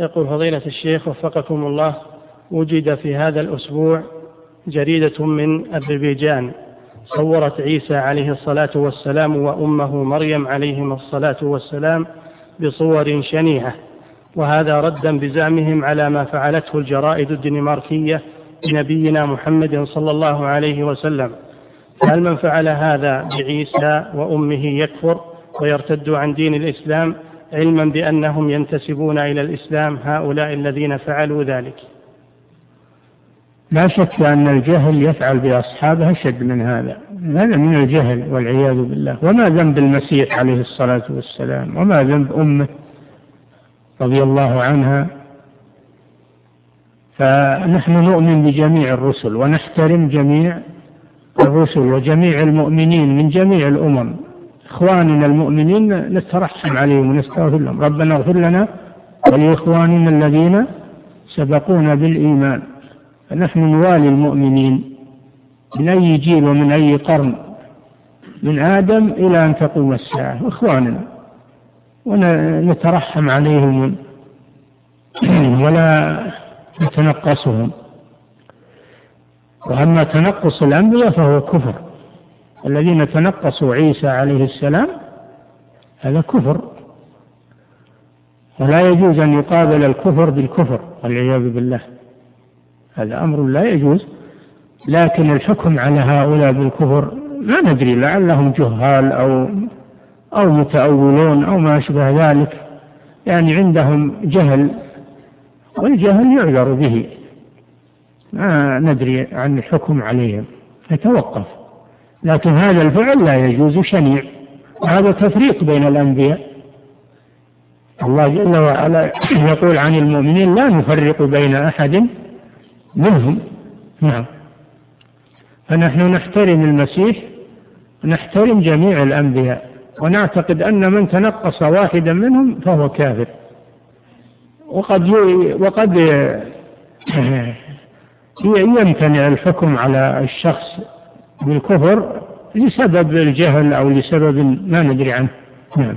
يقول فضيلة الشيخ وفقكم الله وجد في هذا الأسبوع جريدة من أذربيجان صورت عيسى عليه الصلاة والسلام وأمه مريم عليهما الصلاة والسلام بصور شنيعة وهذا ردا بزعمهم على ما فعلته الجرائد الدنماركية بنبينا محمد صلى الله عليه وسلم. هل من فعل هذا بعيسى وأمه يكفر ويرتد عن دين الإسلام علما بأنهم ينتسبون إلى الإسلام هؤلاء الذين فعلوا ذلك. لا شك أن الجهل يفعل بأصحابه أشد من هذا. هذا من الجهل والعياذ بالله. وما ذنب المسيح عليه الصلاة والسلام؟ وما ذنب أمه رضي الله عنها؟ فنحن نؤمن بجميع الرسل ونحترم جميع الرسل وجميع المؤمنين من جميع الأمم. إخواننا المؤمنين نترحم عليهم ونستغفر لهم. ربنا اغفر لنا ولإخواننا الذين سبقونا بالإيمان. فنحن نوالي المؤمنين من أي جيل ومن أي قرن من آدم إلى أن تقوم الساعة. إخواننا ونترحم عليهم ولا نتنقصهم. وأما تنقص الأنبياء فهو كفر. الذين تنقصوا عيسى عليه السلام هذا كفر. ولا يجوز أن يقابل الكفر بالكفر والعياذ بالله. هذا أمر لا يجوز. لكن الحكم على هؤلاء بالكفر ما ندري لعلهم جهال أو أو متأولون أو ما أشبه ذلك. يعني عندهم جهل والجهل يعذر به. ما ندري عن الحكم عليهم. نتوقف. لكن هذا الفعل لا يجوز شنيع. وهذا تفريق بين الأنبياء. الله جل وعلا يقول عن المؤمنين لا نفرق بين أحد منهم. نعم. فنحن نحترم المسيح نحترم جميع الأنبياء ونعتقد أن من تنقص واحدا منهم فهو كافر. وقد وقد يمتنع الحكم على الشخص بالكفر لسبب الجهل أو لسبب ما ندري عنه. نعم.